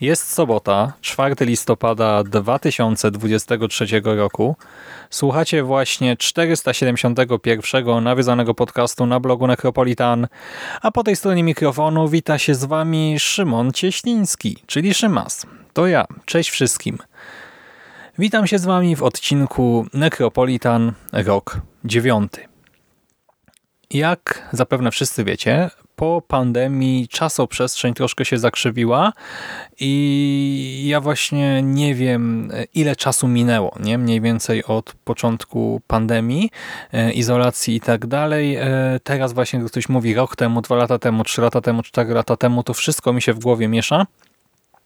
Jest sobota, 4 listopada 2023 roku. Słuchacie właśnie 471 nawiązanego podcastu na blogu Necropolitan, a po tej stronie mikrofonu wita się z Wami Szymon Cieśliński, czyli Szymas. To ja. Cześć wszystkim. Witam się z Wami w odcinku Necropolitan rok 9. Jak zapewne wszyscy wiecie, po pandemii czasoprzestrzeń troszkę się zakrzywiła i ja właśnie nie wiem, ile czasu minęło, nie? Mniej więcej od początku pandemii, e, izolacji i tak dalej. E, teraz właśnie, ktoś mówi rok temu, dwa lata temu, trzy lata temu, cztery lata temu, to wszystko mi się w głowie miesza.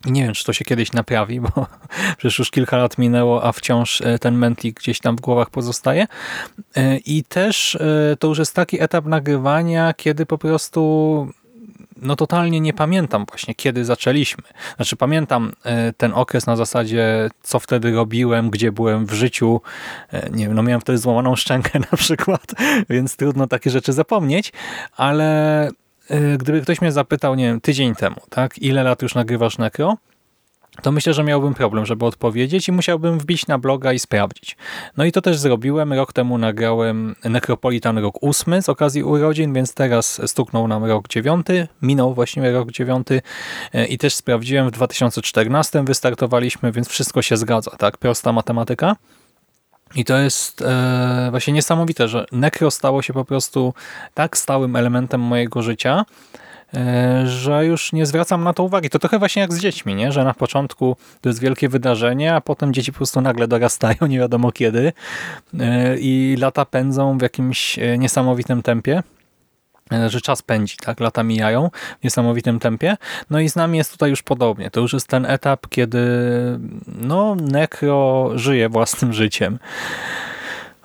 Nie wiem, czy to się kiedyś naprawi, bo przecież już kilka lat minęło, a wciąż e, ten mętlik gdzieś tam w głowach pozostaje. E, I też e, to już jest taki etap nagrywania, kiedy po prostu no totalnie nie pamiętam właśnie, kiedy zaczęliśmy. Znaczy pamiętam ten okres na zasadzie, co wtedy robiłem, gdzie byłem w życiu. Nie wiem, no miałem wtedy złamaną szczękę na przykład, więc trudno takie rzeczy zapomnieć, ale gdyby ktoś mnie zapytał, nie wiem, tydzień temu, tak, ile lat już nagrywasz Necro, to myślę, że miałbym problem, żeby odpowiedzieć i musiałbym wbić na bloga i sprawdzić. No i to też zrobiłem. Rok temu nagrałem Necropolitan rok 8 z okazji urodzin, więc teraz stuknął nam rok 9. Minął właśnie rok 9 e, i też sprawdziłem, w 2014 wystartowaliśmy, więc wszystko się zgadza, tak? Prosta matematyka. I to jest e, właśnie niesamowite, że Necro stało się po prostu tak stałym elementem mojego życia, e, że już nie zwracam na to uwagi. To trochę właśnie jak z dziećmi, nie? że na początku to jest wielkie wydarzenie, a potem dzieci po prostu nagle dorastają, nie wiadomo kiedy e, i lata pędzą w jakimś e, niesamowitym tempie. E, że czas pędzi, tak, lata mijają w niesamowitym tempie. No i z nami jest tutaj już podobnie. To już jest ten etap, kiedy no, Necro żyje własnym życiem.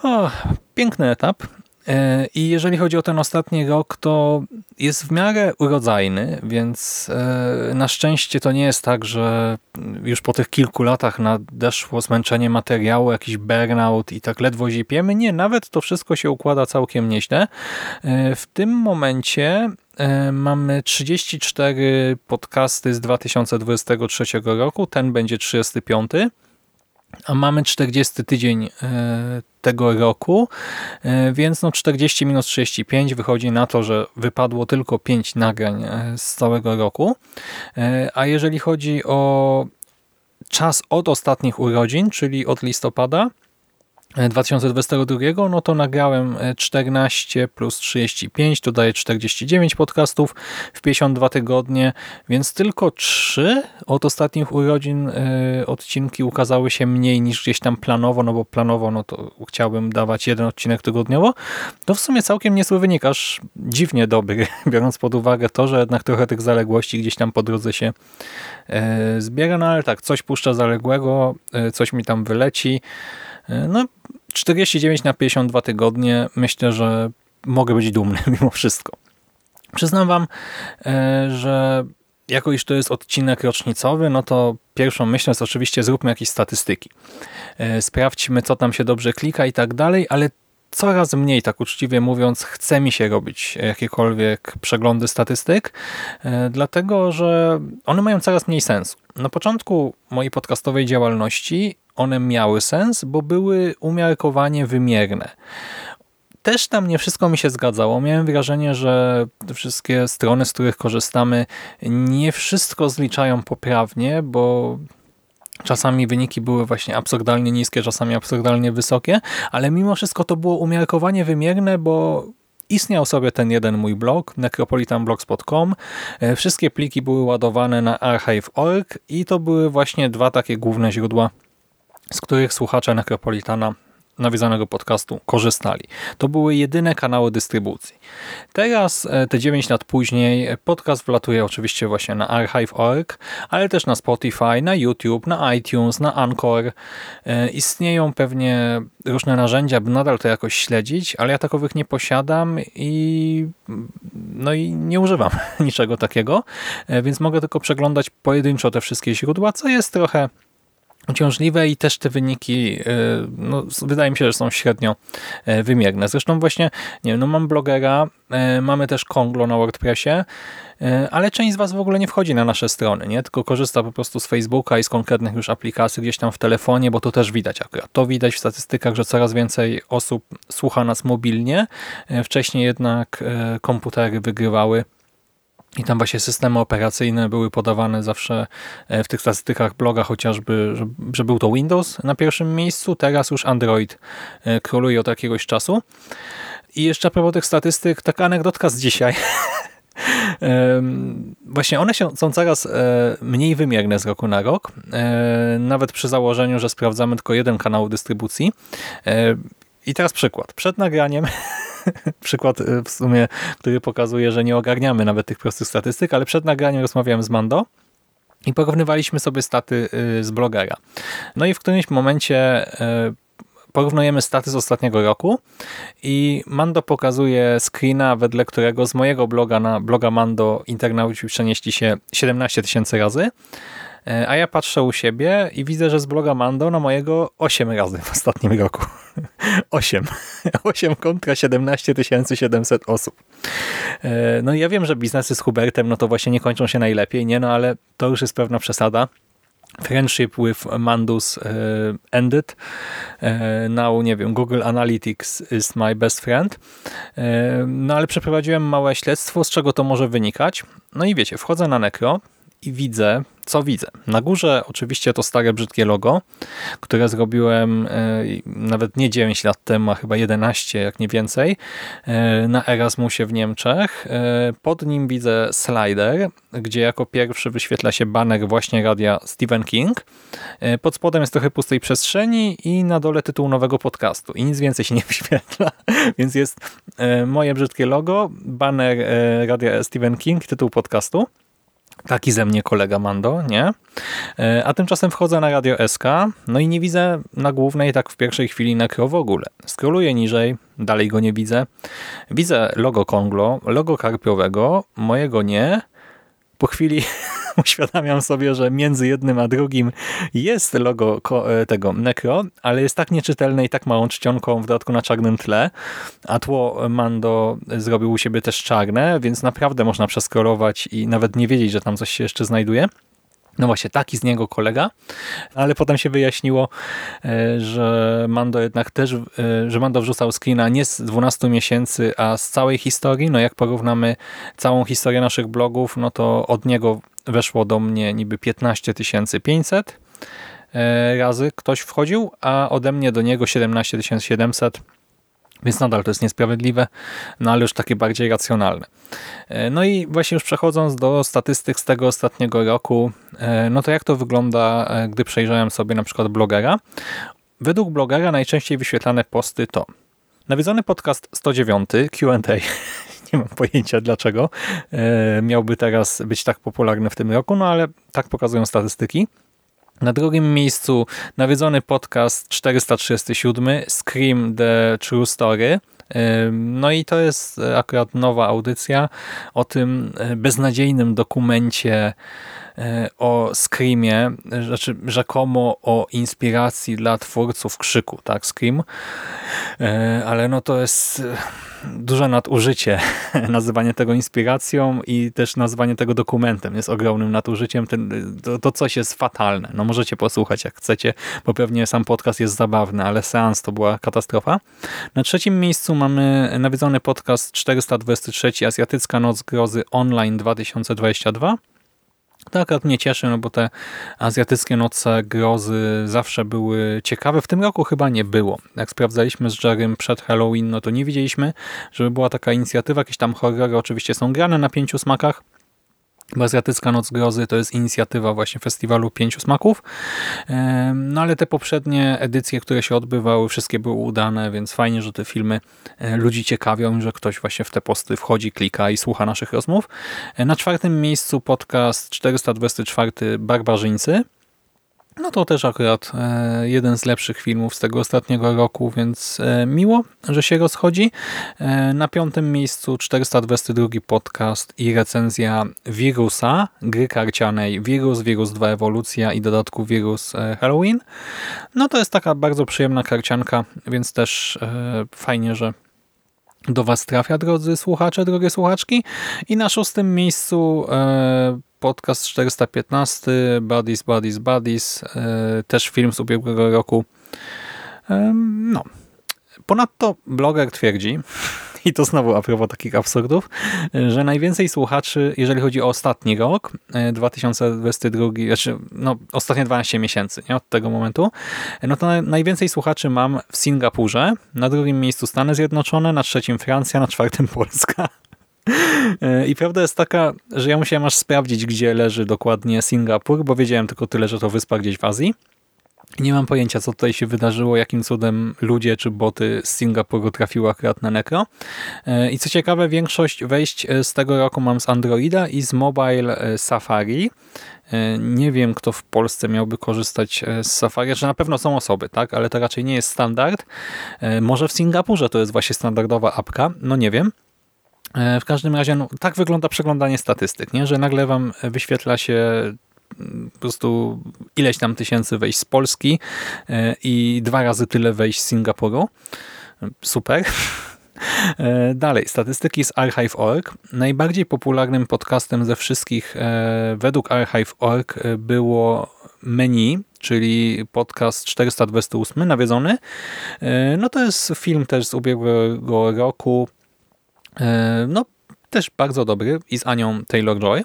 O, piękny etap. E, I jeżeli chodzi o ten ostatni rok, to jest w miarę urodzajny, więc e, na szczęście to nie jest tak, że już po tych kilku latach nadeszło zmęczenie materiału, jakiś burnout i tak ledwo zipiemy. Nie, nawet to wszystko się układa całkiem nieźle. E, w tym momencie mamy 34 podcasty z 2023 roku, ten będzie 35 a mamy 40 tydzień e, tego roku, e, więc no 40 minus 35 wychodzi na to, że wypadło tylko 5 nagrań e, z całego roku. A jeżeli chodzi o czas od ostatnich urodzin, czyli od listopada, 2022, no to nagrałem 14 e, plus 35, to daje 49 podcastów w 52 tygodnie, więc tylko 3 od ostatnich urodzin y, odcinki ukazały się mniej niż gdzieś tam planowo, no bo planowo no to chciałbym dawać jeden odcinek tygodniowo. To w sumie całkiem niezły wynik, aż dziwnie dobry, biorąc pod uwagę to, że jednak trochę tych zaległości gdzieś tam po drodze się y, zbiera, no ale tak, coś puszcza zaległego, coś mi tam wyleci, no 49 na 52 tygodnie myślę, że mogę być dumny mimo wszystko. Przyznam wam, e, że jako iż to jest odcinek rocznicowy, no to pierwszą myślą jest oczywiście zróbmy jakieś statystyki. E, sprawdźmy, co tam się dobrze klika i tak dalej, ale coraz mniej, tak uczciwie mówiąc, chce mi się robić jakiekolwiek przeglądy statystyk, e, dlatego że one mają coraz mniej sensu. Na początku mojej podcastowej działalności one miały sens, bo były umiarkowanie wymierne. też tam nie wszystko mi się zgadzało. Miałem wrażenie, że wszystkie strony, z których korzystamy, nie wszystko zliczają poprawnie, bo Czasami wyniki były właśnie absurdalnie niskie, czasami absurdalnie wysokie, ale mimo wszystko to było umiarkowanie wymierne, bo istniał sobie ten jeden mój blog, necropolitanblogspot.com. E, wszystkie pliki były ładowane na archive.org i to były właśnie dwa takie główne źródła, z których słuchacze Necropolitana nawiązanego podcastu korzystali. To były jedyne kanały dystrybucji. Teraz, e, te 9 lat później, podcast wlatuje oczywiście właśnie na archive.org, ale też na Spotify, na YouTube, na iTunes, na Anchor. E, istnieją pewnie różne narzędzia, by nadal to jakoś śledzić, ale ja takowych nie posiadam i no i nie używam niczego takiego, e, więc mogę tylko przeglądać pojedynczo te wszystkie źródła, co jest trochę uciążliwe i też te wyniki y, no, wydaje mi się, że są średnio e, wymierne. Zresztą właśnie, nie wiem, no mam blogera, e, mamy też Konglo na WordPressie, e, ale część z Was w ogóle nie wchodzi na nasze strony, nie? tylko korzysta po prostu z Facebooka i z konkretnych już aplikacji gdzieś tam w telefonie, bo to też widać akurat. To widać w statystykach, że coraz więcej osób słucha nas mobilnie. Wcześniej jednak komputery wygrywały i tam właśnie systemy operacyjne były podawane zawsze e, w tych statystykach bloga chociażby, że, że był to Windows na pierwszym miejscu, teraz już Android e, króluje od jakiegoś czasu. I jeszcze a propos tych statystyk, taka anegdotka z dzisiaj. Właśnie one są coraz e, mniej wymierne z roku na rok, nawet przy założeniu, że sprawdzamy tylko jeden kanał dystrybucji. I teraz przykład. Przed nagraniem przykład y, w sumie, który pokazuje, że nie ogarniamy nawet tych prostych statystyk, ale przed nagraniem rozmawiałem z Mando i porównywaliśmy sobie staty y, z blogera. No i w którymś momencie y, porównujemy staty z ostatniego roku i Mando pokazuje screena, wedle którego z mojego bloga na bloga Mando internauci przenieśli się 17 tysięcy razy, a ja patrzę u siebie i widzę, że z bloga Mando na mojego 8 razy w ostatnim roku. 8. 8 kontra 17 700 osób. E, no i ja wiem, że biznesy z Hubertem no to właśnie nie kończą się najlepiej, nie? No ale to już jest pewna przesada. Friendship with Mandus uh, ended. Now, nie wiem, Google Analytics is my best friend. No ale przeprowadziłem małe śledztwo, z czego to może wynikać. No i wiecie, wchodzę na Necro, i widzę, co widzę. Na górze oczywiście to stare, brzydkie logo, które zrobiłem e, nawet nie 9 lat temu, a chyba 11, jak nie więcej, e, na Erasmusie w Niemczech. E, pod nim widzę slider, gdzie jako pierwszy wyświetla się baner właśnie radia Stephen King. Pod spodem jest trochę pustej przestrzeni i na dole tytuł nowego podcastu. I nic więcej się nie wyświetla, więc jest moje brzydkie logo, baner radia Stephen King, tytuł podcastu. Taki ze mnie kolega Mando, nie? E, a tymczasem wchodzę na Radio SK, no i nie widzę na głównej tak w pierwszej chwili nekro w ogóle. Skroluję niżej, dalej go nie widzę. Widzę logo Konglo, logo karpiowego, mojego nie. Po chwili uświadamiam sobie, że między jednym a drugim jest logo e, tego Necro, ale jest tak nieczytelne i tak małą czcionką w dodatku na czarnym tle, a tło Mando zrobił u siebie też czarne, więc naprawdę można przeskrolować i nawet nie wiedzieć, że tam coś się jeszcze znajduje. No właśnie, taki z niego kolega, ale potem się wyjaśniło, e, że Mando jednak też, e, że Mando wrzucał screena nie z 12 miesięcy, a z całej historii. No jak porównamy całą historię naszych blogów, no to od niego weszło do mnie niby 15 500 e, razy ktoś wchodził, a ode mnie do niego 17 700 więc nadal to jest niesprawiedliwe, no ale już takie bardziej racjonalne. E, no i właśnie już przechodząc do statystyk z tego ostatniego roku, e, no to jak to wygląda, gdy przejrzałem sobie na przykład blogera? Według blogera najczęściej wyświetlane posty to nawiedzony podcast 109, Q&A, nie mam pojęcia dlaczego e, miałby teraz być tak popularny w tym roku, no ale tak pokazują statystyki. Na drugim miejscu nawiedzony podcast 437 Scream The True Story. E, no i to jest akurat nowa audycja o tym beznadziejnym dokumencie o Screamie, znaczy rzekomo o inspiracji dla twórców Krzyku, tak, Scream, ale no to jest duże nadużycie nazywanie tego inspiracją i też nazywanie tego dokumentem jest ogromnym nadużyciem. Ten, to, to coś jest fatalne. No możecie posłuchać jak chcecie, bo pewnie sam podcast jest zabawny, ale seans to była katastrofa. Na trzecim miejscu mamy nawiedzony podcast 423 Azjatycka Noc Grozy Online 2022 to akurat mnie cieszy, no bo te azjatyckie noce grozy zawsze były ciekawe. W tym roku chyba nie było. Jak sprawdzaliśmy z Jerrym przed Halloween, no to nie widzieliśmy, żeby była taka inicjatywa. Jakieś tam horrory oczywiście są grane na pięciu smakach, Azjatycka Noc Grozy to jest inicjatywa właśnie festiwalu Pięciu Smaków. No ale te poprzednie edycje, które się odbywały, wszystkie były udane, więc fajnie, że te filmy e, ludzi ciekawią, że ktoś właśnie w te posty wchodzi, klika i słucha naszych rozmów. E, na czwartym miejscu podcast 424 Barbarzyńcy. No to też akurat e, jeden z lepszych filmów z tego ostatniego roku, więc e, miło, że się rozchodzi. E, na piątym miejscu 422 podcast i recenzja Wirusa, gry karcianej Wirus, Wirus 2 Ewolucja i dodatku Wirus Halloween. No to jest taka bardzo przyjemna karcianka, więc też fajnie, że do Was trafia, drodzy słuchacze, drogie słuchaczki. I na szóstym miejscu podcast 415, Buddies, Buddies, Buddies, e, też film z ubiegłego roku. No. Ponadto bloger twierdzi, i to znowu a propos takich absurdów, że najwięcej słuchaczy, jeżeli chodzi o ostatni rok, 2022, e, znaczy no, ostatnie 12 miesięcy nie, od tego momentu, no to najwięcej słuchaczy mam w Singapurze, na drugim miejscu Stany Zjednoczone, na trzecim Francja, na czwartym Polska. E, I prawda jest taka, że ja musiałem aż sprawdzić, gdzie leży dokładnie Singapur, bo wiedziałem tylko tyle, że to wyspa gdzieś w Azji. Nie mam pojęcia, co tutaj się wydarzyło, jakim cudem ludzie czy boty z Singapuru trafiły akurat na Necro. E, I co ciekawe, większość wejść e, z tego roku mam z Androida i z Mobile Safari. Nie wiem, kto w Polsce miałby korzystać z Safari, że znaczy, na pewno są osoby, tak, ale to raczej nie jest standard. Może w Singapurze to jest właśnie standardowa apka, no nie wiem. E, w każdym razie no, tak wygląda przeglądanie statystyk, nie? że nagle wam wyświetla się mm, po prostu ileś tam tysięcy wejść z Polski e, i dwa razy tyle wejść z Singapuru. Super. E, dalej, statystyki z Archive.org. Najbardziej popularnym podcastem ze wszystkich według Archive.org było Menu, czyli podcast 428 nawiedzony. No to jest film też z ubiegłego roku no, też bardzo dobry i z Anią Taylor-Joy.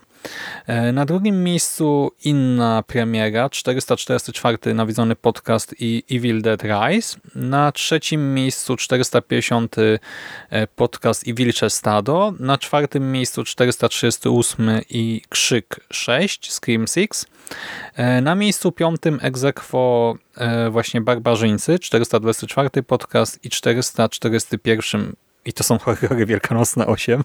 E, na drugim miejscu inna premiera, 444 nawiedzony podcast i Evil Dead Rise. Na trzecim miejscu 450 e, podcast i Wilcze Stado. Na czwartym miejscu 438 i Krzyk 6, Scream 6. Na miejscu piątym egzekwo właśnie Barbarzyńcy, 424 podcast i 441 i to są horrory wielkanocne 8.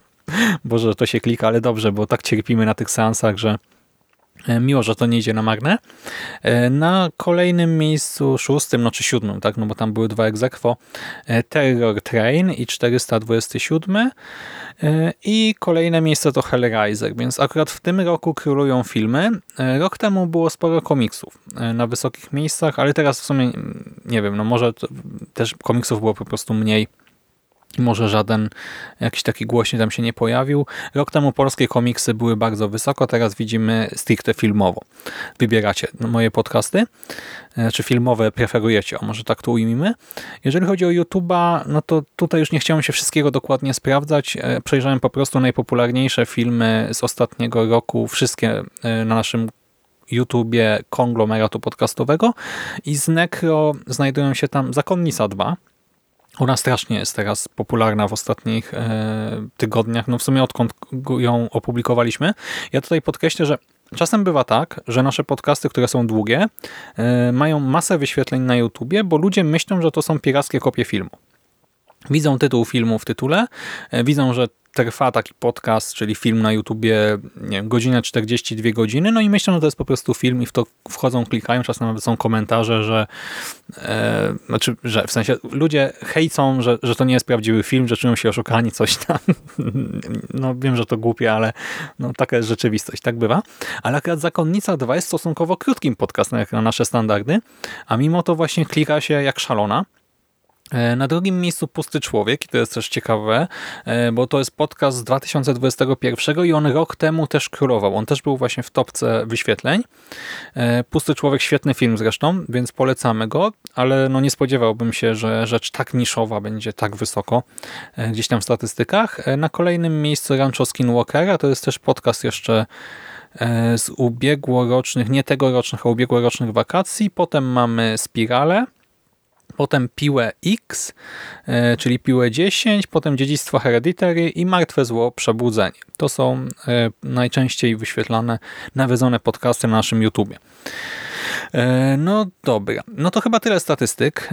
Boże, to się klika, ale dobrze, bo tak cierpimy na tych seansach, że e, miło, że to nie idzie na magnę. E, na kolejnym miejscu, szóstym, no czy siódmym, tak, no bo tam były dwa egzekwo, e, Terror Train i 427 i kolejne miejsce to Hellraiser, więc akurat w tym roku królują filmy. Rok temu było sporo komiksów na wysokich miejscach, ale teraz w sumie, nie wiem, no może też komiksów było po prostu mniej może żaden jakiś taki głośny tam się nie pojawił. Rok temu polskie komiksy były bardzo wysoko, teraz widzimy stricte filmowo. Wybieracie moje podcasty, e, czy filmowe preferujecie, o może tak to ujmijmy. Jeżeli chodzi o YouTube'a, no to tutaj już nie chciałem się wszystkiego dokładnie sprawdzać. E, przejrzałem po prostu najpopularniejsze filmy z ostatniego roku, wszystkie e, na naszym YouTubie konglomeratu podcastowego i z Necro znajdują się tam Zakonnica 2, ona strasznie jest teraz popularna w ostatnich e, tygodniach, no w sumie odkąd ją opublikowaliśmy. Ja tutaj podkreślę, że czasem bywa tak, że nasze podcasty, które są długie, e, mają masę wyświetleń na YouTubie, bo ludzie myślą, że to są pirackie kopie filmu. Widzą tytuł filmu w tytule, e, widzą, że trwa taki podcast, czyli film na YouTubie, nie wiem, godzinę 42 godziny, no i myślą, że to jest po prostu film i w to wchodzą, klikają, czasem nawet są komentarze, że e, znaczy, że w sensie ludzie hejcą, że, że to nie jest prawdziwy film, że czują się oszukani, coś tam. No wiem, że to głupie, ale no, taka jest rzeczywistość, tak bywa. Ale akurat Zakonnica 2 jest stosunkowo krótkim podcastem, jak na nasze standardy, a mimo to właśnie klika się jak szalona. E, na drugim miejscu Pusty Człowiek i to jest też ciekawe, e, bo to jest podcast z 2021 i on rok temu też królował. On też był właśnie w topce wyświetleń. E, Pusty Człowiek, świetny film zresztą, więc polecamy go, ale no nie spodziewałbym się, że rzecz tak niszowa będzie tak wysoko gdzieś tam w statystykach. Na kolejnym miejscu Rancho Skinwalkera, to jest też podcast jeszcze z ubiegłorocznych, nie tegorocznych, a ubiegłorocznych wakacji. Potem mamy Spirale, potem Piłę X, e, czyli Piłę 10, potem Dziedzictwo Hereditary i Martwe Zło Przebudzenie. To są e, najczęściej wyświetlane, nawiedzone podcasty na naszym YouTubie. E, no dobra, no to chyba tyle statystyk,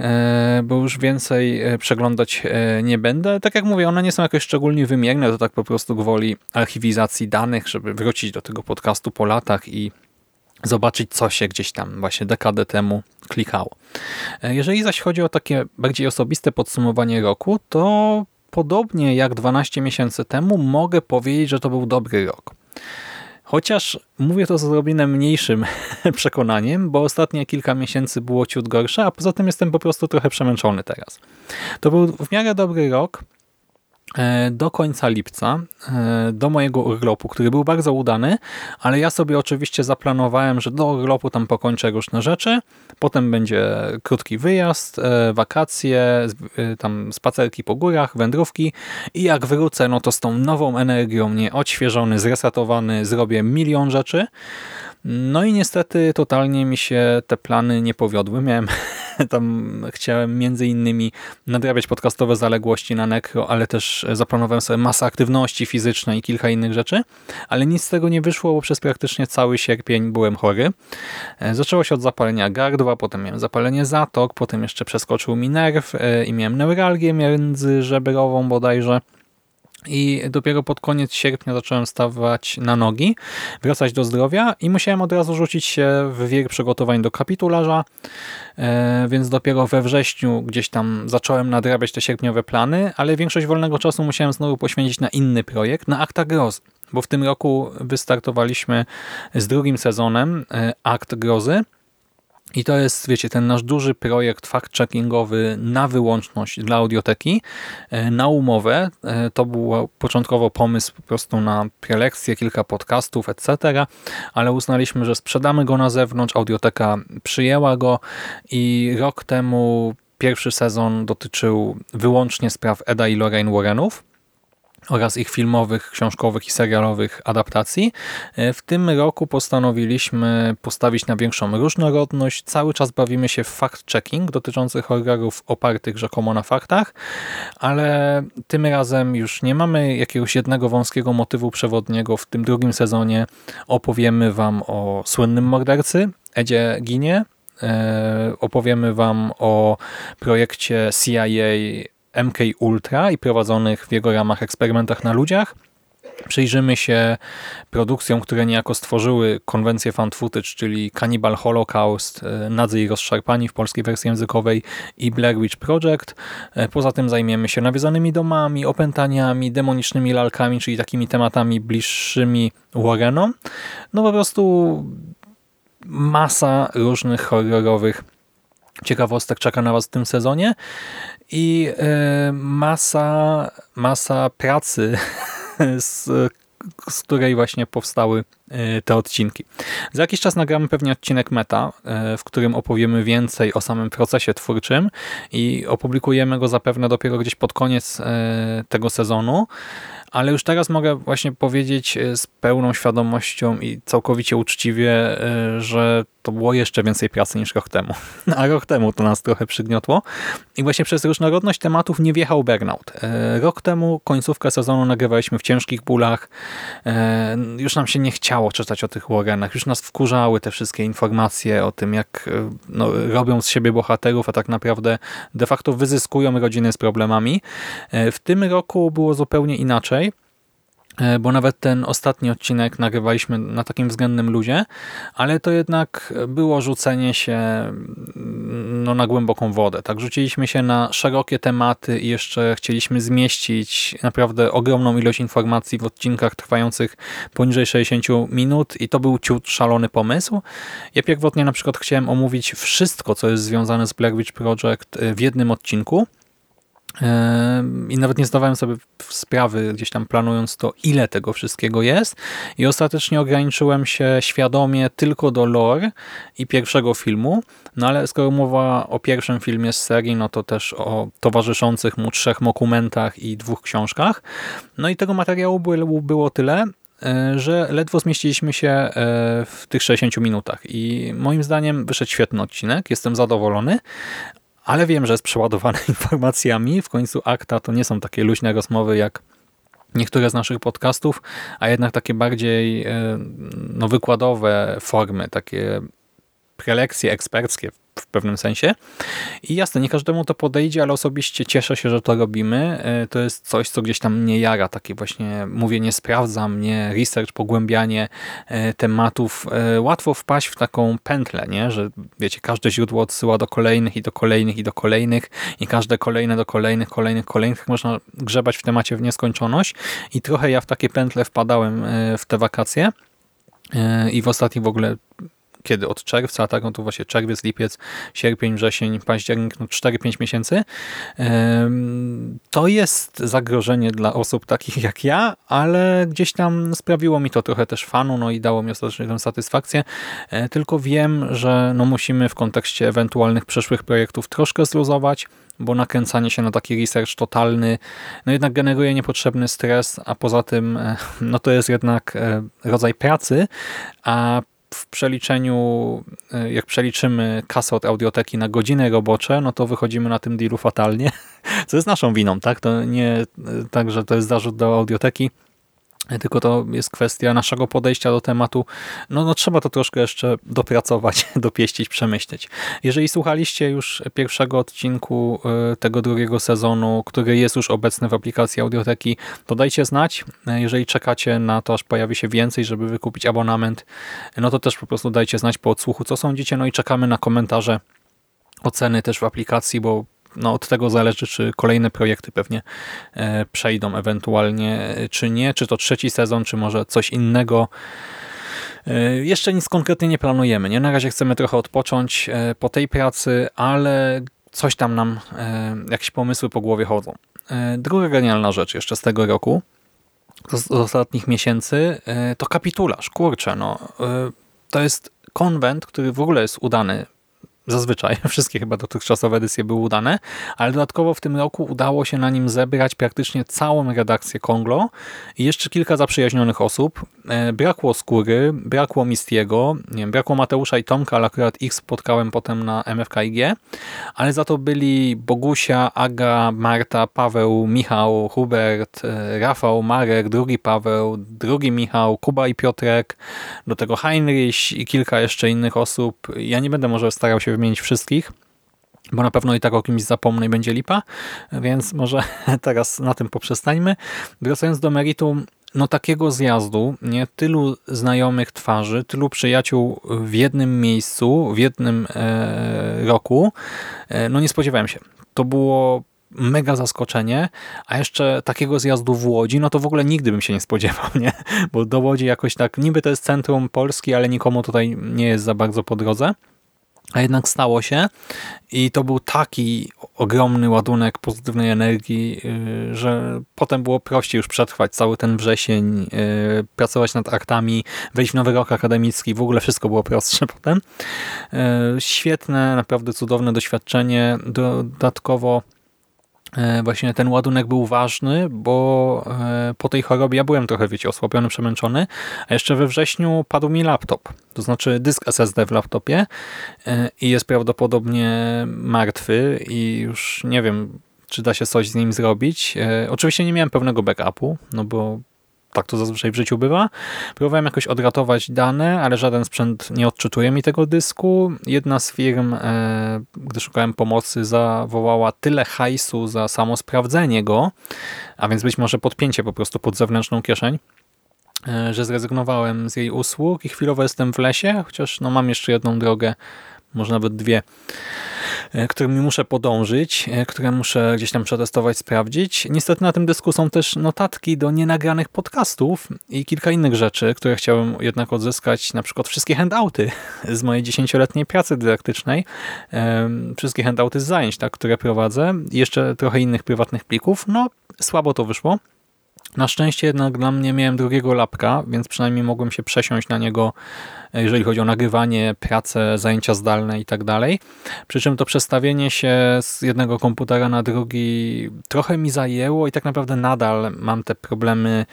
bo już więcej przeglądać nie będę. Tak jak mówię, one nie są jakoś szczególnie wymierne, to tak po prostu gwoli archiwizacji danych, żeby wrócić do tego podcastu po latach i zobaczyć, co się gdzieś tam właśnie dekadę temu klikało. E, jeżeli zaś chodzi o takie bardziej osobiste podsumowanie roku, to podobnie jak 12 miesięcy temu mogę powiedzieć, że to był dobry rok. Chociaż mówię to z odrobinę mniejszym przekonaniem, bo ostatnie kilka miesięcy było ciut gorsze, a poza tym jestem po prostu trochę przemęczony teraz. To był w miarę dobry rok, do końca lipca, e, do mojego urlopu, który był bardzo udany, ale ja sobie oczywiście zaplanowałem, że do urlopu tam pokończę różne rzeczy, potem będzie krótki wyjazd, e, wakacje, tam spacerki po górach, wędrówki. I jak wrócę, no to z tą nową energią, nie odświeżony, zresetowany, zrobię milion rzeczy, no i niestety totalnie mi się te plany nie powiodły. Miałem tam, chciałem między innymi nadrabiać podcastowe zaległości na Necro, ale też zaplanowałem sobie masę aktywności fizycznej i kilka innych rzeczy, ale nic z tego nie wyszło, bo przez praktycznie cały sierpień byłem chory. E, zaczęło się od zapalenia gardła, potem miałem zapalenie zatok, potem jeszcze przeskoczył mi nerw e, i miałem neuralgię międzyżebrową bodajże i dopiero pod koniec sierpnia zacząłem stawać na nogi, wracać do zdrowia i musiałem od razu rzucić się w wiek przygotowań do kapitularza, e, więc dopiero we wrześniu gdzieś tam zacząłem nadrabiać te sierpniowe plany, ale większość wolnego czasu musiałem znowu poświęcić na inny projekt, na Akta Grozy, bo w tym roku wystartowaliśmy z drugim sezonem e, Akt Grozy, i to jest, wiecie, ten nasz duży projekt fact-checkingowy na wyłączność dla audioteki, e, na umowę. E, to był początkowo pomysł po prostu na prelekcje, kilka podcastów, etc., ale uznaliśmy, że sprzedamy go na zewnątrz, audioteka przyjęła go i rok temu pierwszy sezon dotyczył wyłącznie spraw Eda i Lorraine Warrenów oraz ich filmowych, książkowych i serialowych adaptacji. E, w tym roku postanowiliśmy postawić na większą różnorodność. Cały czas bawimy się w fact-checking dotyczący horrorów opartych rzekomo na faktach, ale tym razem już nie mamy jakiegoś jednego wąskiego motywu przewodniego. W tym drugim sezonie opowiemy Wam o słynnym mordercy, Edzie Ginie, e, opowiemy Wam o projekcie CIA MK Ultra i prowadzonych w jego ramach eksperymentach na ludziach. Przyjrzymy się produkcjom, które niejako stworzyły konwencję fan footage, czyli Cannibal Holocaust, e, Nadzy i rozszarpani w polskiej wersji językowej i Blair Witch Project. E, poza tym zajmiemy się nawiedzonymi domami, opętaniami, demonicznymi lalkami, czyli takimi tematami bliższymi Warrenom. No po prostu masa różnych horrorowych ciekawostek czeka na Was w tym sezonie i e, masa, masa pracy, z, z której właśnie powstały te odcinki. Za jakiś czas nagramy pewnie odcinek meta, e, w którym opowiemy więcej o samym procesie twórczym i opublikujemy go zapewne dopiero gdzieś pod koniec tego sezonu, ale już teraz mogę właśnie powiedzieć z pełną świadomością i całkowicie uczciwie, że to było jeszcze więcej pracy niż rok temu. A rok temu to nas trochę przygniotło. I właśnie przez różnorodność tematów nie wjechał burnout. Rok temu końcówkę sezonu nagrywaliśmy w ciężkich bólach. Już nam się nie chciało chciało czytać o tych Warrenach. Już nas wkurzały te wszystkie informacje o tym, jak e, no, robią z siebie bohaterów, a tak naprawdę de facto wyzyskują rodziny z problemami. W tym roku było zupełnie inaczej. E, bo nawet ten ostatni odcinek nagrywaliśmy na takim względnym luzie, ale to jednak było rzucenie się no, na głęboką wodę. Tak, rzuciliśmy się na szerokie tematy i jeszcze chcieliśmy zmieścić naprawdę ogromną ilość informacji w odcinkach trwających poniżej 60 minut i to był ciut szalony pomysł. Ja pierwotnie na przykład chciałem omówić wszystko, co jest związane z Blair Witch Project w jednym odcinku, i nawet nie zdawałem sobie sprawy, gdzieś tam planując to, ile tego wszystkiego jest. I ostatecznie ograniczyłem się świadomie tylko do lore i pierwszego filmu. No ale skoro mowa o pierwszym filmie z serii, no to też o towarzyszących mu trzech dokumentach i dwóch książkach. No i tego materiału było, tyle, e, że ledwo zmieściliśmy się e, w tych 60 minutach i moim zdaniem wyszedł świetny odcinek, jestem zadowolony, ale wiem, że jest przeładowany informacjami. W końcu akta to nie są takie luźne rozmowy jak niektóre z naszych podcastów, a jednak takie bardziej e, no, wykładowe formy, takie prelekcje eksperckie w pewnym sensie. I jasne, nie każdemu to podejdzie, ale osobiście cieszę się, że to robimy. E, to jest coś, co gdzieś tam mnie jara, takie właśnie mówienie sprawdzam, nie research, pogłębianie e, tematów. E, łatwo wpaść w taką pętlę, nie? że wiecie, każde źródło odsyła do kolejnych i do kolejnych i do kolejnych i każde kolejne do kolejnych, kolejnych, kolejnych. Można grzebać w temacie w nieskończoność i trochę ja w takie pętle wpadałem w te wakacje i w ostatnich w ogóle kiedy od czerwca, tak, no to właśnie czerwiec, lipiec, sierpień, wrzesień, październik, no 4-5 miesięcy. To jest zagrożenie dla osób takich jak ja, ale gdzieś tam sprawiło mi to trochę też fanu, no i dało mi ostatecznie tę satysfakcję. E, tylko wiem, że no musimy w kontekście ewentualnych przyszłych projektów troszkę zluzować, bo nakręcanie się na taki research totalny, no jednak generuje niepotrzebny stres, a poza tym e, no to jest jednak e, rodzaj pracy, a w przeliczeniu, e, jak przeliczymy kasę od audioteki na godziny robocze, no to wychodzimy na tym dealu fatalnie, co jest naszą winą, tak? To nie e, tak, że to jest zarzut do audioteki, tylko to jest kwestia naszego podejścia do tematu. No, no trzeba to troszkę jeszcze dopracować, dopieścić, przemyśleć. Jeżeli słuchaliście już pierwszego odcinku e, tego drugiego sezonu, który jest już obecny w aplikacji Audioteki, to dajcie znać. E, jeżeli czekacie na to, aż pojawi się więcej, żeby wykupić abonament, no to też po prostu dajcie znać po odsłuchu, co sądzicie. No i czekamy na komentarze, oceny też w aplikacji, bo no od tego zależy, czy kolejne projekty pewnie e, przejdą ewentualnie, e, czy nie, czy to trzeci sezon, czy może coś innego. E, jeszcze nic konkretnie nie planujemy. Nie? Na razie chcemy trochę odpocząć po tej pracy, ale coś tam nam, jakieś pomysły po głowie chodzą. Druga genialna rzecz jeszcze z tego roku, z, ostatnich miesięcy, to kapitularz. Kurczę, no, to jest konwent, który w ogóle jest udany Zazwyczaj wszystkie chyba dotychczasowe edycje były udane, ale dodatkowo w tym roku udało się na nim zebrać praktycznie całą redakcję Konglo i jeszcze kilka zaprzyjaźnionych osób. E, brakło Skóry, brakło Mistiego, nie wiem, brakło Mateusza i Tomka, ale akurat ich spotkałem potem na MFKIG, ale za to byli Bogusia, Aga, Marta, Paweł, Michał, Hubert, e, Rafał, Marek, drugi Paweł, drugi Michał, Kuba i Piotrek, do tego Heinrich i kilka jeszcze innych osób. Ja nie będę może starał się wymienić wszystkich, bo na pewno i tak o kimś zapomnę i będzie lipa, więc może teraz na tym poprzestańmy. Wracając do meritum, no takiego zjazdu, nie tylu znajomych twarzy, tylu przyjaciół w jednym miejscu, w jednym e, roku, e, no nie spodziewałem się. To było mega zaskoczenie, a jeszcze takiego zjazdu w Łodzi, no to w ogóle nigdy bym się nie spodziewał, nie? Bo do Łodzi jakoś tak, niby to jest centrum Polski, ale nikomu tutaj nie jest za bardzo po drodze. A jednak stało się i to był taki ogromny ładunek pozytywnej energii, y, że potem było prościej już przetrwać cały ten wrzesień, y, pracować nad aktami, wejść w nowy rok akademicki, w ogóle wszystko było prostsze potem. Y, świetne, naprawdę cudowne doświadczenie. Dodatkowo właśnie ten ładunek był ważny, bo e, po tej chorobie ja byłem trochę, wiecie, osłabiony, przemęczony, a jeszcze we wrześniu padł mi laptop, to znaczy dysk SSD w laptopie e, i jest prawdopodobnie martwy i już nie wiem, czy da się coś z nim zrobić. Oczywiście nie miałem pewnego backupu, no bo tak to zazwyczaj w życiu bywa. Próbowałem jakoś odratować dane, ale żaden sprzęt nie odczytuje mi tego dysku. Jedna z firm, e, gdy szukałem pomocy, zawołała tyle hajsu za samo sprawdzenie go, a więc być może podpięcie po prostu pod zewnętrzną kieszeń, e, że zrezygnowałem z jej usług i chwilowo jestem w lesie, chociaż no, mam jeszcze jedną drogę, może nawet dwie, E, którymi muszę podążyć, e, które muszę gdzieś tam przetestować, sprawdzić. Niestety na tym dysku są też notatki do nienagranych podcastów i kilka innych rzeczy, które chciałem jednak odzyskać, na przykład wszystkie handouty z mojej dziesięcioletniej pracy dydaktycznej, wszystkie handouty z zajęć, tak, które prowadzę jeszcze trochę innych prywatnych plików. No, słabo to wyszło. Na szczęście jednak dla mnie miałem drugiego lapka, więc przynajmniej mogłem się przesiąść na niego, jeżeli chodzi o nagrywanie, pracę, zajęcia zdalne i tak dalej. Przy czym to przestawienie się z jednego komputera na drugi trochę mi zajęło i tak naprawdę nadal mam te problemy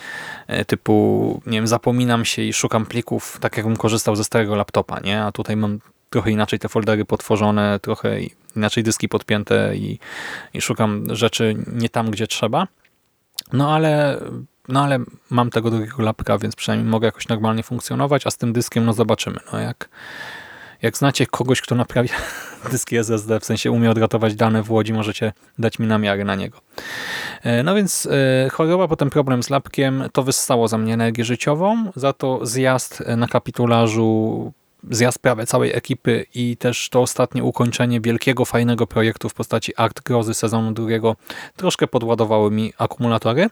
e, typu, nie wiem, zapominam się i szukam plików, tak jakbym korzystał ze starego laptopa, nie? A tutaj mam trochę inaczej te foldery potworzone, trochę inaczej dyski podpięte i, i szukam rzeczy nie tam, gdzie trzeba. No ale, no ale mam tego drugiego lapka, więc przynajmniej mogę jakoś normalnie funkcjonować, a z tym dyskiem no zobaczymy. No jak, jak znacie kogoś, kto naprawia dyski SSD, w sensie umie odratować dane w Łodzi, możecie dać mi namiary na niego. E, no więc e, choroba, potem problem z lapkiem, to wyssało za mnie energię życiową, za to zjazd na kapitularzu zjazd prawie całej ekipy i też to ostatnie ukończenie wielkiego, fajnego projektu w postaci Akt Grozy sezonu drugiego troszkę podładowały mi akumulatory.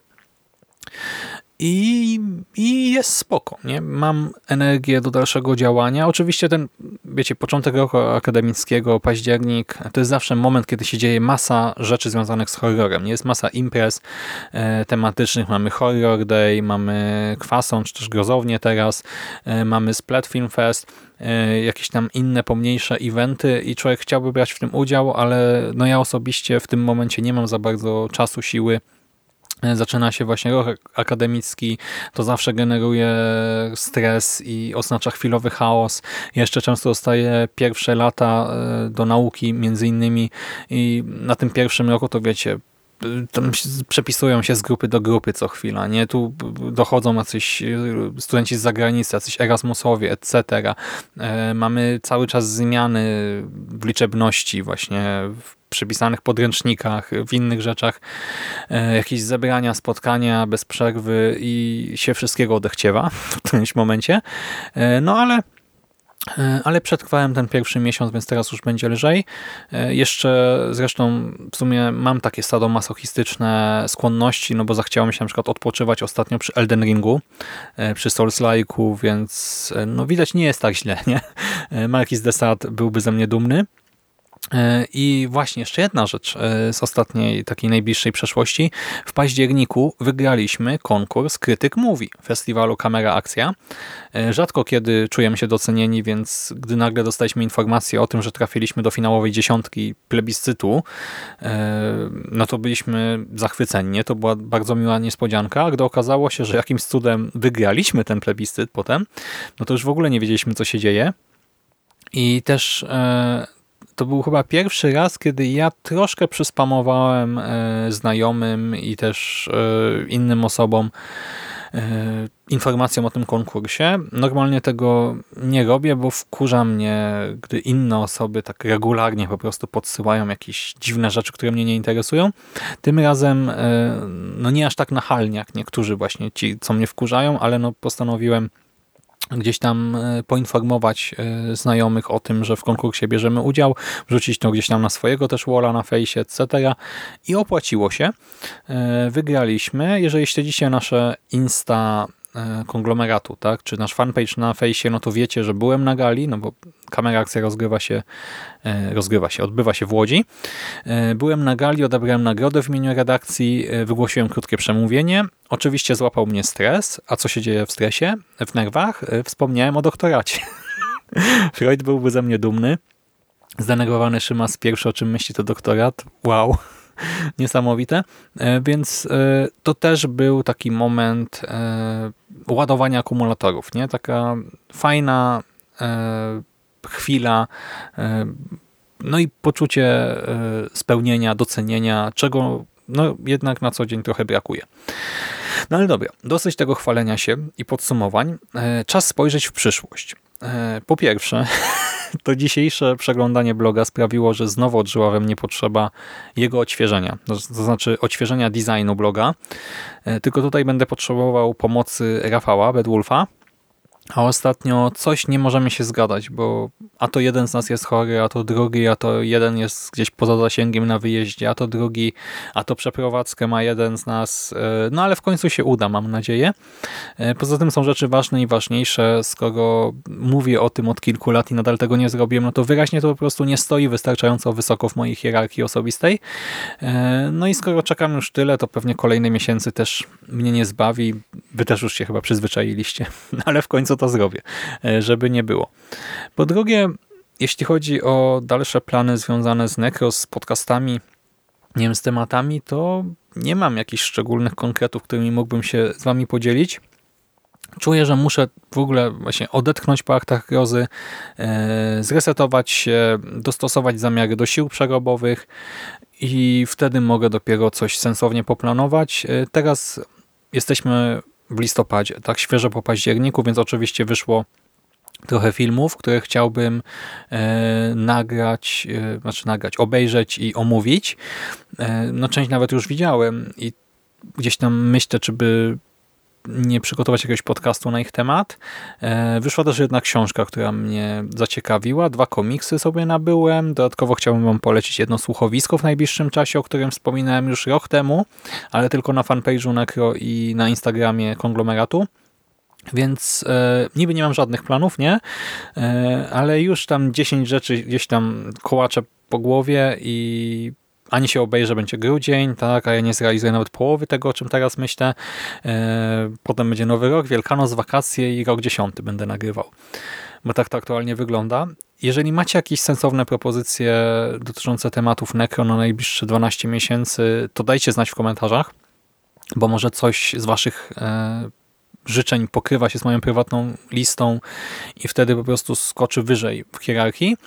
I, I jest spoko, nie? Mam energię do dalszego działania. Oczywiście ten, wiecie, początek roku akademickiego, październik, to jest zawsze moment, kiedy się dzieje masa rzeczy związanych z horrorem. Nie jest masa imprez e, tematycznych. Mamy Horror Day, mamy Kwason, czy też Grozownie teraz, e, mamy Splat Film Fest, e, jakieś tam inne, pomniejsze eventy i człowiek chciałby brać w tym udział, ale no ja osobiście w tym momencie nie mam za bardzo czasu, siły, zaczyna się właśnie rok akademicki, to zawsze generuje stres i oznacza chwilowy chaos. Jeszcze często dostaje pierwsze lata e, do nauki między innymi i na tym pierwszym roku to wiecie, tam przepisują się z grupy do grupy co chwila, nie? Tu dochodzą jacyś e, studenci z zagranicy, jacyś Erasmusowie, etc. Mamy cały czas zmiany w liczebności właśnie w przypisanych podręcznikach, w innych rzeczach, e, jakieś zebrania, spotkania bez przerwy i się wszystkiego odechciewa w którymś momencie. E, no ale e, ale przetrwałem ten pierwszy miesiąc, więc teraz już będzie lżej. Jeszcze zresztą w sumie mam takie sadomasochistyczne skłonności, no bo zachciało mi się na przykład odpoczywać ostatnio przy Elden Ringu, przy Souls Like'u, więc no widać nie jest tak źle, nie? Marquis de Sade byłby ze mnie dumny. E, I właśnie jeszcze jedna rzecz e, z ostatniej takiej najbliższej przeszłości. W październiku wygraliśmy konkurs Krytyk Mówi festiwalu Kamera Akcja. E, rzadko kiedy czujemy się docenieni, więc gdy nagle dostaliśmy informację o tym, że trafiliśmy do finałowej dziesiątki plebiscytu, no to byliśmy zachwyceni. To była bardzo miła niespodzianka. Gdy okazało się, że jakimś cudem wygraliśmy ten plebiscyt potem, no to już w ogóle nie wiedzieliśmy, co się dzieje. I też to był chyba pierwszy raz, kiedy ja troszkę przyspamowałem e, znajomym i też e, innym osobom e, informacją o tym konkursie. Normalnie tego nie robię, bo wkurza mnie, gdy inne osoby tak regularnie po prostu podsyłają jakieś dziwne rzeczy, które mnie nie interesują. Tym razem no nie aż tak nachalnie jak niektórzy właśnie ci, co mnie wkurzają, ale no postanowiłem gdzieś tam e, poinformować e, znajomych o tym, że w konkursie bierzemy udział, wrzucić to gdzieś tam na swojego też walla, na fejsie, etc. I opłaciło się. E, wygraliśmy. Jeżeli śledzicie nasze Insta konglomeratu, tak? czy nasz fanpage na fejsie, no to wiecie, że byłem na gali, no bo kamera akcja rozgrywa się, e, rozgrywa się, odbywa się w Łodzi. E, byłem na gali, odebrałem nagrodę w imieniu redakcji, wygłosiłem krótkie przemówienie. Oczywiście złapał mnie stres. A co się dzieje w stresie? W nerwach? Wspomniałem o doktoracie. Freud byłby ze mnie dumny. Zdenegowany Szymas pierwszy o czym myśli to doktorat. Wow. niesamowite. E, więc e, to też był taki moment e, ładowania akumulatorów. nie Taka fajna chwila no i poczucie spełnienia, docenienia, czego no jednak na co dzień trochę brakuje. No ale dobra, dosyć tego chwalenia się i podsumowań. Czas spojrzeć w przyszłość. Po pierwsze, to dzisiejsze przeglądanie bloga sprawiło, że znowu odżyła we mnie potrzeba jego odświeżenia, to znaczy odświeżenia designu bloga. E, tylko tutaj będę potrzebował pomocy Rafała Bedwulfa, a ostatnio coś nie możemy się zgadać, bo a to jeden z nas jest chory, a to drugi, a to jeden jest gdzieś poza zasięgiem na wyjeździe, a to drugi, a to przeprowadzkę ma jeden z nas. E, no ale w końcu się uda, mam nadzieję. E, poza tym są rzeczy ważne i ważniejsze. Skoro mówię o tym od kilku lat i nadal tego nie zrobiłem, no to wyraźnie to po prostu nie stoi wystarczająco wysoko w mojej hierarchii osobistej. E, no i skoro czekam już tyle, to pewnie kolejne miesięcy też mnie nie zbawi. Wy też już się chyba przyzwyczailiście, ale w końcu to zrobię, e, żeby nie było. Po drugie, jeśli chodzi o dalsze plany związane z Necros, z podcastami, nie wiem, z tematami, to nie mam jakichś szczególnych konkretów, którymi mógłbym się z wami podzielić. Czuję, że muszę w ogóle właśnie odetchnąć po aktach grozy, e, zresetować się, dostosować zamiary do sił przerobowych i wtedy mogę dopiero coś sensownie poplanować. E, teraz jesteśmy w listopadzie, tak świeżo po październiku, więc oczywiście wyszło trochę filmów, które chciałbym e, nagrać, e, znaczy nagrać, obejrzeć i omówić. E, no część nawet już widziałem i gdzieś tam myślę, czy by nie przygotować jakiegoś podcastu na ich temat. E, wyszła też jedna książka, która mnie zaciekawiła. Dwa komiksy sobie nabyłem. Dodatkowo chciałbym wam polecić jedno słuchowisko w najbliższym czasie, o którym wspominałem już rok temu, ale tylko na fanpage'u Necro i na Instagramie konglomeratu. Więc e, niby nie mam żadnych planów, nie? E, ale już tam 10 rzeczy gdzieś tam kołaczę po głowie i ani się obejrzę, będzie grudzień, tak, a ja nie zrealizuję nawet połowy tego, o czym teraz myślę. E, potem będzie nowy rok, Wielkanoc, wakacje i rok dziesiąty będę nagrywał. Bo tak to aktualnie wygląda. Jeżeli macie jakieś sensowne propozycje dotyczące tematów Necro na najbliższe 12 miesięcy, to dajcie znać w komentarzach, bo może coś z waszych e, życzeń pokrywa się z moją prywatną listą i wtedy po prostu skoczy wyżej w hierarchii.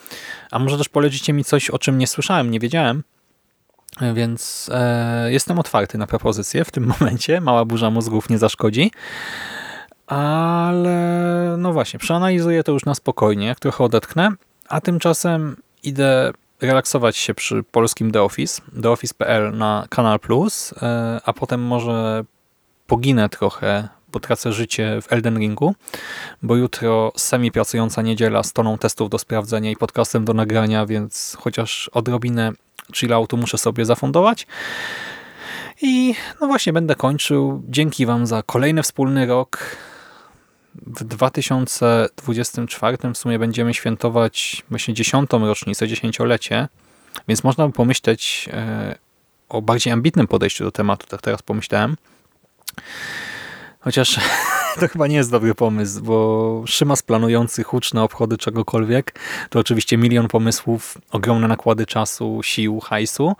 A może też polecicie mi coś, o czym nie słyszałem, nie wiedziałem, więc e, jestem otwarty na propozycje w tym momencie. Mała burza mózgów nie zaszkodzi. Ale no właśnie, przeanalizuję to już na spokojnie, jak trochę odetchnę, a tymczasem idę relaksować się przy polskim The Office, theoffice.pl na Kanal Plus, e, a potem może poginę trochę, potracę życie w Elden Ringu, bo jutro semi pracująca niedziela z toną testów do sprawdzenia i podcastem do nagrania, więc chociaż odrobinę chilloutu muszę sobie zafundować. I no właśnie, będę kończył. Dzięki Wam za kolejny wspólny rok. W 2024 w sumie będziemy świętować właśnie dziesiątą rocznicę, dziesięciolecie, więc można by pomyśleć e, o bardziej ambitnym podejściu do tematu, tak teraz pomyślałem. Chociaż to chyba nie jest dobry pomysł, bo Szymas planujący huczne obchody czegokolwiek to oczywiście milion pomysłów, ogromne nakłady czasu, sił, hajsu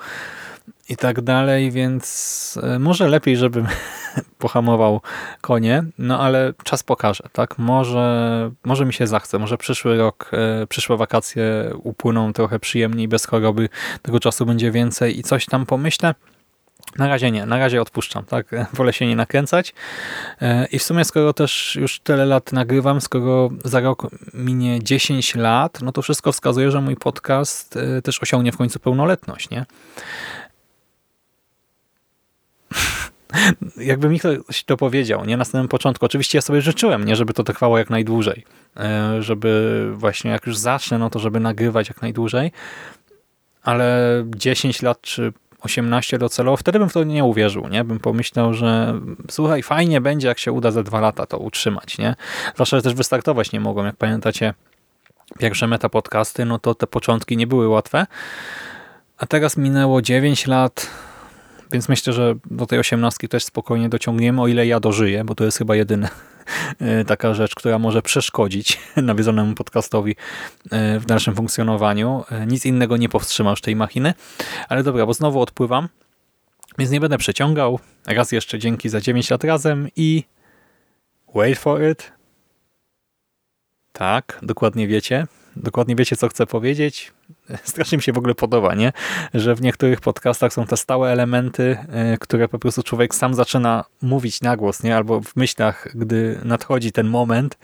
i tak dalej, więc e, może lepiej, żebym pohamował konie, no ale czas pokaże, tak? Może, może mi się zachce, może przyszły rok, e, przyszłe wakacje upłyną trochę przyjemniej, bez choroby, tego czasu będzie więcej i coś tam pomyślę, na razie nie, na razie odpuszczam, tak? Wolę się nie nakręcać. E, I w sumie, skoro też już tyle lat nagrywam, skoro za rok minie 10 lat, no to wszystko wskazuje, że mój podcast e, też osiągnie w końcu pełnoletność, nie? Jakby mi ktoś to powiedział, nie na samym początku. Oczywiście ja sobie życzyłem, nie, żeby to trwało jak najdłużej. E, żeby właśnie jak już zacznę, no to żeby nagrywać jak najdłużej. Ale 10 lat czy 18 docelowo, wtedy bym w to nie uwierzył, nie? Bym pomyślał, że słuchaj, fajnie będzie, jak się uda za dwa lata to utrzymać, nie? Zwłaszcza, że też wystartować nie mogłem. Jak pamiętacie pierwsze meta podcasty, no to te początki nie były łatwe. A teraz minęło 9 lat, więc myślę, że do tej osiemnastki też spokojnie dociągniemy, o ile ja dożyję, bo to jest chyba jedyne E, taka rzecz, która może przeszkodzić nawiedzonemu podcastowi e, w dalszym funkcjonowaniu. E, nic innego nie powstrzyma już tej machiny. Ale dobra, bo znowu odpływam, więc nie będę przeciągał. Raz jeszcze dzięki za 9 lat razem i wait for it. Tak, dokładnie wiecie. Dokładnie wiecie, co chcę powiedzieć. strasznie mi się w ogóle podoba, nie? że w niektórych podcastach są te stałe elementy, e, które po prostu człowiek sam zaczyna mówić na głos, nie? albo w myślach, gdy nadchodzi ten moment.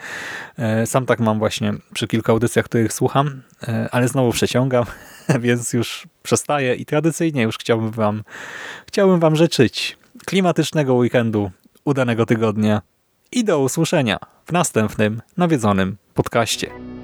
E, sam tak mam właśnie przy kilku audycjach, których słucham, e, ale znowu przeciągam, więc już przestaję i tradycyjnie już chciałbym wam, chciałbym wam życzyć klimatycznego weekendu, udanego tygodnia i do usłyszenia w następnym nawiedzonym podcaście.